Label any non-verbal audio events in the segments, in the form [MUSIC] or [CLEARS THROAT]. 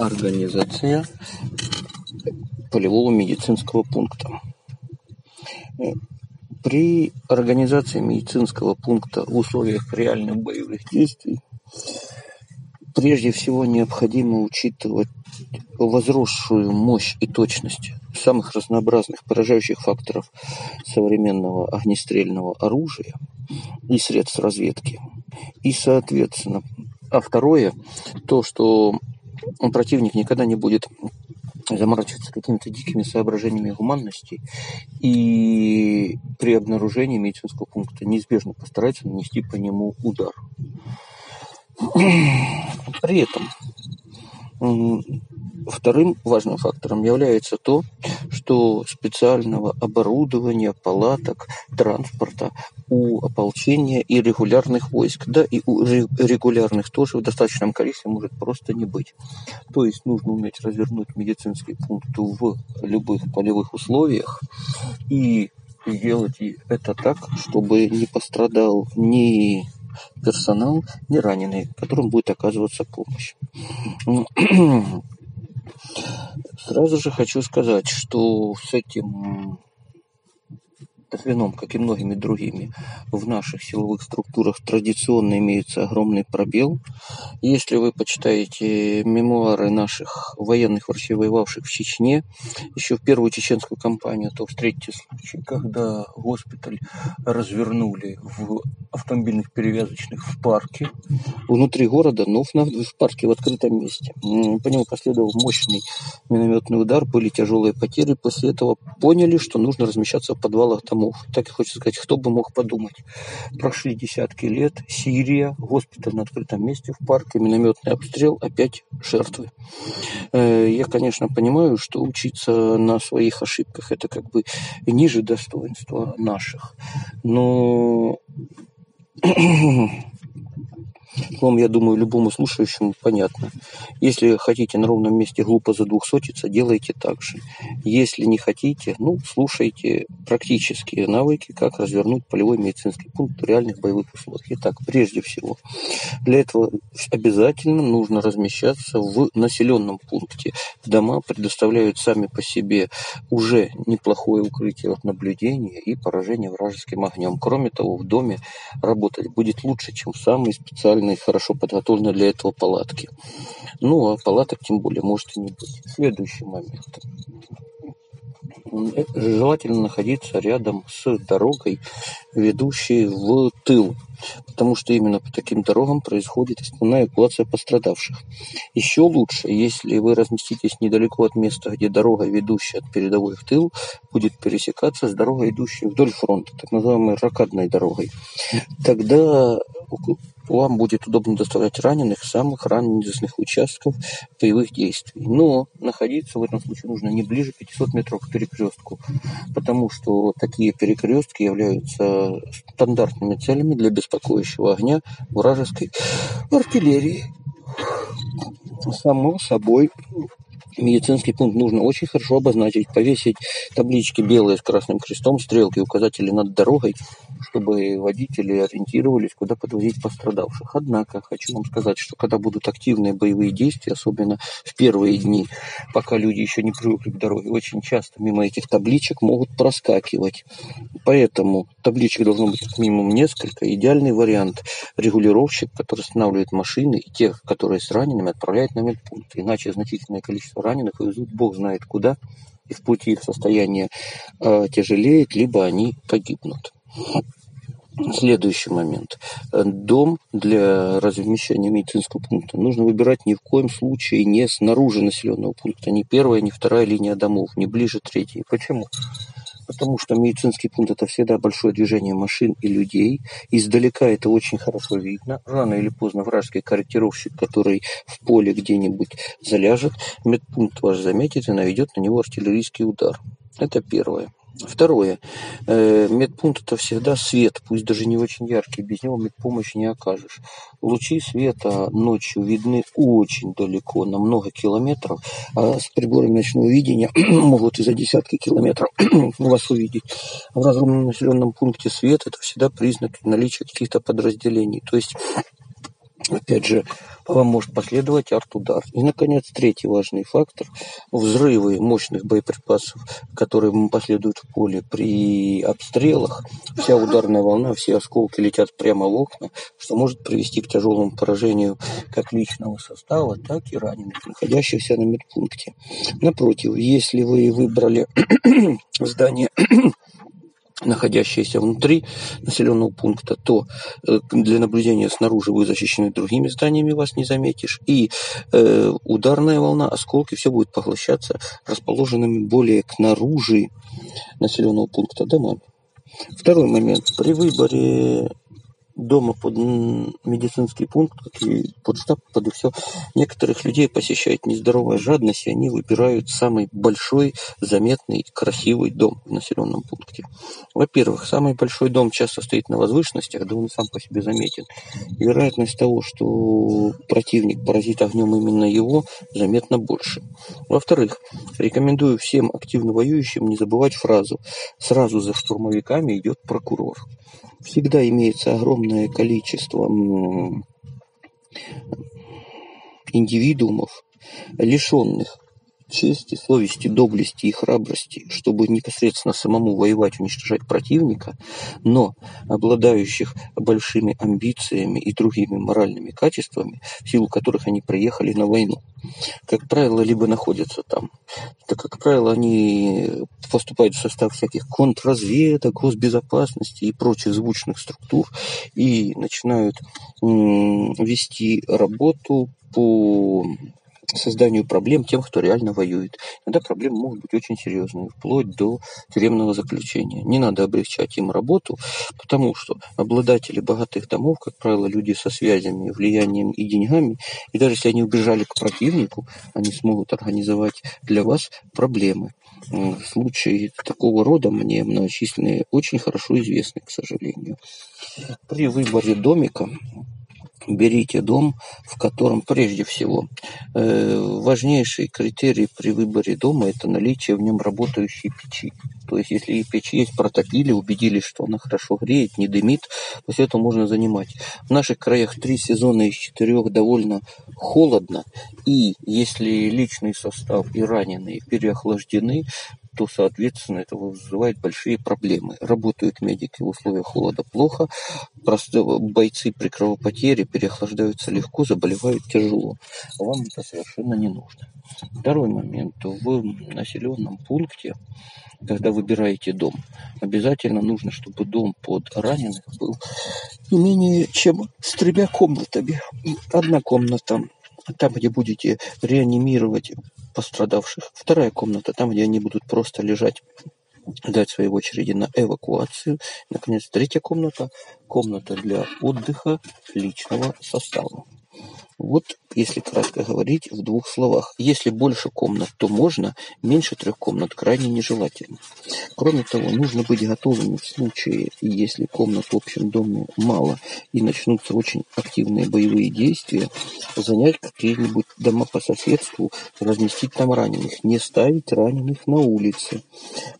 организация полевого медицинского пункта. При организации медицинского пункта в условиях реальных боевых действий прежде всего необходимо учитывать возросшую мощь и точность самых разнообразных поражающих факторов современного огнестрельного оружия и средств разведки. И, соответственно, а второе, то, что противник никогда не будет заморачиваться какими-то дикими соображениями гуманности и при обнаружении медицинского пункта неизбежно постарается нанести по нему удар. При этом Вторым важным фактором является то, что специального оборудования, палаток, транспорта у ополчения и регулярных войск, да и у регулярных тоже в достаточном количестве может просто не быть. То есть нужно уметь развернуть медицинский пункт в любых полевых условиях и сделать это так, чтобы не пострадал ни персонал, ни раненый, которым будет оказываться помощь. [CLEARS THROAT] Сразу же хочу сказать, что с этим звеном, как и многими другими, в наших силовых структурах традиционно имеется огромный пробел. Если вы почитаете мемуары наших военных, воевавших в Чечне, еще в первую чеченскую кампанию, то встретите случай, когда госпиталь развернули в автомобильных перевязочных в парке, внутри города, но в, парке в открытом месте. По нему последовал мощный минометный удар, были тяжелые потери. После этого поняли, что нужно размещаться в подвалах домов домов. Так и хочется сказать, кто бы мог подумать. Прошли десятки лет, Сирия, госпиталь на открытом месте в парке, минометный обстрел, опять жертвы. Э, я, конечно, понимаю, что учиться на своих ошибках это как бы ниже достоинства наших. Но [CLEARS THROAT] Словом, я думаю, любому слушающему понятно. Если хотите на ровном месте глупо задвухсотиться, делайте так же. Если не хотите, ну, слушайте практические навыки, как развернуть полевой медицинский пункт в реальных боевых условиях. Итак, прежде всего, для этого обязательно нужно размещаться в населенном пункте. Дома предоставляют сами по себе уже неплохое укрытие от наблюдения и поражения вражеским огнем. Кроме того, в доме работать будет лучше, чем в самые специальные и хорошо подготовлены для этого палатки. Ну, а палаток тем более может и не быть. Следующий момент. Э, желательно находиться рядом с дорогой, ведущей в тыл, потому что именно по таким дорогам происходит основная эвакуация пострадавших. Еще лучше, если вы разместитесь недалеко от места, где дорога, ведущая от передовой в тыл, будет пересекаться с дорогой, идущей вдоль фронта, так называемой ракадной дорогой. Тогда вам будет удобно доставлять раненых самых раненых участков боевых действий. Но находиться в этом случае нужно не ближе 500 метров к перекрестку, потому что такие перекрестки являются стандартными целями для беспокоящего огня вражеской артиллерии. Само собой, медицинский пункт нужно очень хорошо обозначить, повесить таблички белые с красным крестом, стрелки, указатели над дорогой, чтобы водители ориентировались, куда подвозить пострадавших. Однако хочу вам сказать, что когда будут активные боевые действия, особенно в первые дни, пока люди еще не привыкли к дороге, очень часто мимо этих табличек могут проскакивать. Поэтому табличек должно быть как минимум несколько. Идеальный вариант – регулировщик, который останавливает машины, и тех, которые с ранеными, отправляет на медпункт. Иначе значительное количество раненых везут бог знает куда, и в пути их состояние э, тяжелеет, либо они погибнут. Следующий момент. Дом для размещения медицинского пункта нужно выбирать ни в коем случае не снаружи населенного пункта, ни первая, ни вторая линия домов, не ближе третьей. Почему? Потому что медицинский пункт это всегда большое движение машин и людей. Издалека это очень хорошо видно. Рано или поздно вражеский корректировщик, который в поле где-нибудь заляжет, медпункт ваш заметит и наведет на него артиллерийский удар. Это первое. Второе. Э, медпункт это всегда свет, пусть даже не очень яркий, без него медпомощи не окажешь. Лучи света ночью видны очень далеко, на много километров, а с приборами ночного видения [CLEARS THROAT] могут и за десятки километров [CLEARS THROAT] вас увидеть. В разумном населенном пункте свет это всегда признак наличия каких-то подразделений. То есть Опять же, вам может последовать арт-удар. И, наконец, третий важный фактор – взрывы мощных боеприпасов, которые последуют в поле при обстрелах. Вся ударная волна, все осколки летят прямо в окна, что может привести к тяжелому поражению как личного состава, так и раненых, находящихся на медпункте. Напротив, если вы выбрали [CLEARS THROAT] здание находящиеся внутри населенного пункта, то э, для наблюдения снаружи вы защищены другими зданиями, вас не заметишь. И э, ударная волна, осколки, все будет поглощаться расположенными более к наружи населенного пункта домами. Второй момент. При выборе дома под медицинский пункт, как и под штаб, под все. Некоторых людей посещает нездоровая жадность, и они выбирают самый большой, заметный, красивый дом в населенном пункте. Во-первых, самый большой дом часто стоит на возвышенностях, да он сам по себе заметен. И вероятность того, что противник поразит огнем именно его, заметно больше. Во-вторых, рекомендую всем активно воюющим не забывать фразу «сразу за штурмовиками идет прокурор» всегда имеется огромное количество индивидуумов, лишенных чести, совести, доблести и храбрости, чтобы непосредственно самому воевать, уничтожать противника, но обладающих большими амбициями и другими моральными качествами, в силу которых они приехали на войну. Как правило, либо находятся там. Так, как правило, они поступают в состав всяких контрразведок, госбезопасности и прочих звучных структур и начинают вести работу по созданию проблем тем, кто реально воюет. Иногда проблемы могут быть очень серьезные, вплоть до тюремного заключения. Не надо облегчать им работу, потому что обладатели богатых домов, как правило, люди со связями, влиянием и деньгами, и даже если они убежали к противнику, они смогут организовать для вас проблемы. Случаи такого рода мне многочисленные очень хорошо известны, к сожалению. При выборе домика берите дом, в котором прежде всего э, важнейший критерий при выборе дома это наличие в нем работающей печи. То есть, если и печь есть, протопили, убедились, что она хорошо греет, не дымит, то есть это можно занимать. В наших краях три сезона из четырех довольно холодно, и если личный состав и раненые переохлаждены, то, соответственно, это вызывает большие проблемы. Работают медики в условиях холода плохо, просто бойцы при кровопотере переохлаждаются легко, заболевают тяжело. Вам это совершенно не нужно. Второй момент. В населенном пункте, когда выбираете дом, обязательно нужно, чтобы дом под раненых был не менее чем с тремя комнатами. Одна комната там, где будете реанимировать пострадавших. Вторая комната, там, где они будут просто лежать дать своей очереди на эвакуацию. Наконец, третья комната – комната для отдыха личного состава. Вот, если кратко говорить, в двух словах. Если больше комнат, то можно, меньше трех комнат крайне нежелательно. Кроме того, нужно быть готовыми в случае, если комнат в общем доме мало и начнутся очень активные боевые действия, занять какие-нибудь дома по соседству, разместить там раненых, не ставить раненых на улице.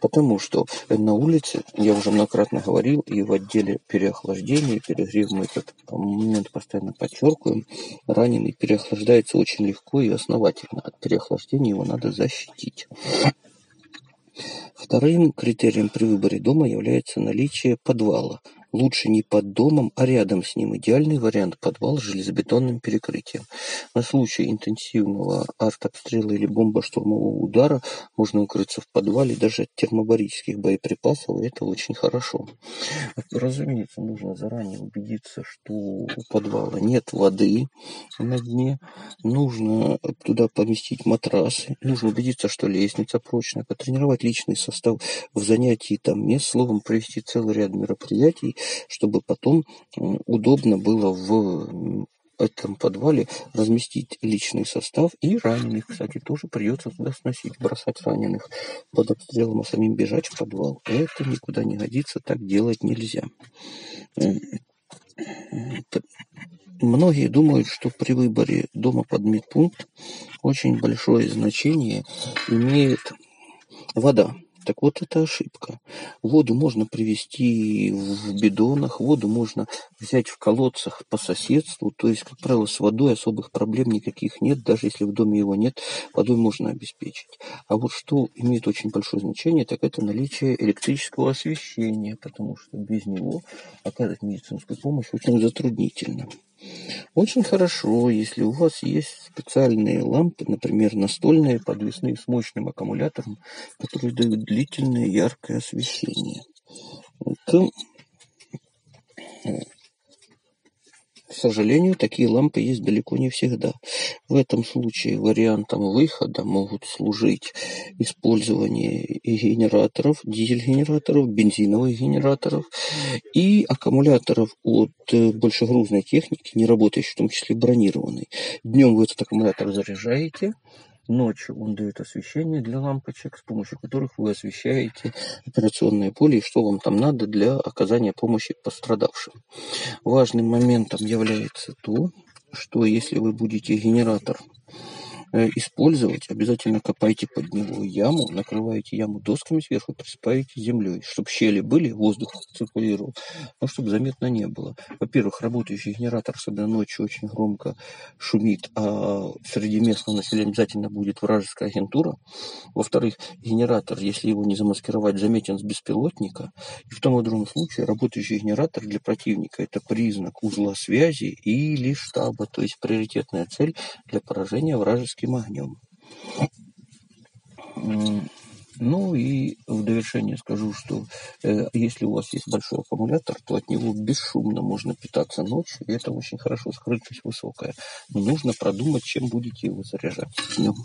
Потому что на улице, я уже многократно говорил, и в отделе переохлаждения, перегрев мы этот момент постоянно подчеркиваем, раненый переохлаждается очень легко и основательно. От переохлаждения его надо защитить. Вторым критерием при выборе дома является наличие подвала – Лучше не под домом, а рядом с ним. Идеальный вариант – подвал с железобетонным перекрытием. На случай интенсивного артобстрела или бомбо-штурмового удара можно укрыться в подвале даже от термобарических боеприпасов, и это очень хорошо. Разумеется, нужно заранее убедиться, что у подвала нет воды на дне. Нужно туда поместить матрасы. Нужно убедиться, что лестница прочная. Потренировать личный состав в занятии там мест. Словом, провести целый ряд мероприятий, чтобы потом удобно было в этом подвале разместить личный состав и раненых, кстати, тоже придется туда сносить, бросать раненых под обстрелом, а самим бежать в подвал. Это никуда не годится, так делать нельзя. Многие думают, что при выборе дома под медпункт очень большое значение имеет вода. Так вот, это ошибка. Воду можно привезти в бидонах, воду можно взять в колодцах по соседству, то есть, как правило, с водой особых проблем никаких нет, даже если в доме его нет, водой можно обеспечить. А вот что имеет очень большое значение, так это наличие электрического освещения, потому что без него оказать медицинскую помощь очень затруднительно. Очень хорошо, если у вас есть специальные лампы, например, настольные, подвесные с мощным аккумулятором, которые дают длительное яркое освещение. К к сожалению, такие лампы есть далеко не всегда. В этом случае вариантом выхода могут служить использование генераторов, дизель-генераторов, бензиновых генераторов и аккумуляторов от э, большегрузной техники, не работающей, в том числе бронированной. Днем вы этот аккумулятор заряжаете, Ночью он дает освещение для лампочек, с помощью которых вы освещаете операционное поле и что вам там надо для оказания помощи пострадавшим. Важным моментом является то, что если вы будете генератор использовать, обязательно копайте под него яму, накрываете яму досками сверху, присыпаете землей, чтобы щели были, воздух циркулировал, но чтобы заметно не было. Во-первых, работающий генератор, особенно ночью, очень громко шумит, а среди местного населения обязательно будет вражеская агентура. Во-вторых, генератор, если его не замаскировать, заметен с беспилотника. И в том и другом случае работающий генератор для противника – это признак узла связи или штаба, то есть приоритетная цель для поражения вражеских артиллерийским огнем. Ну и в довершение скажу, что э, если у вас есть большой аккумулятор, то от него бесшумно можно питаться ночью, и это очень хорошо, скрытность высокая. Но нужно продумать, чем будете его заряжать днем.